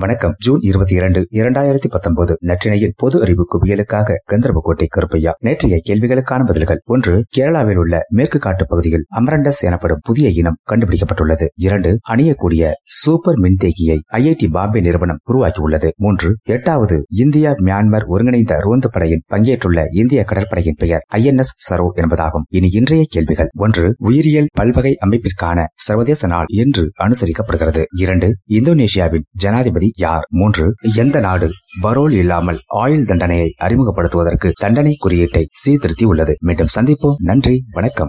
வணக்கம். ஜூன் இருபத்தி இரண்டு இரண்டாயிரத்தி பத்தொன்பது நற்றினையின் பொது அறிவு குவியலுக்காக கந்தர்போட்டை கருப்பையா நேற்றைய கேள்விகளுக்கான பதில்கள். ஒன்று கேரளாவில் உள்ள மேற்கு காட்டு பகுதியில் அமரண்டஸ் எனப்படும் புதிய இனம் கண்டுபிடிக்கப்பட்டுள்ளது. இரண்டு அணியக்கூடிய சூப்பர் மின்தேக்கியை ஐஐடி பாம்பே நிறுவனம் உருவாக்கியுள்ளது. மூன்று எட்டாவது இந்தியா மியான்மர் ஒருங்கிணைந்த ரோந்து படையின் பங்கேற்றுள்ள இந்திய கடற்படையின் பெயர் ஐ சரோ என்பதாகும். இனி இன்றைய கேள்விகள். ஒன்று உயிரியல் பல்வகை அமைப்பிற்கான சர்வதேச நாள் என்று அனுசரிக்கப்படுகிறது. இரண்டு இந்தோனேஷியாவின் ஜனாதிபதி யார்? மூன்று எந்த நாடு? பரோல் இல்லாமல் ஆயுள் தண்டனையை அறிமுகப்படுத்துவதற்கு தண்டனை குறியீட்டை சீர்திருத்தி உள்ளது மீண்டும் சந்திப்போம். நன்றி. வணக்கம்.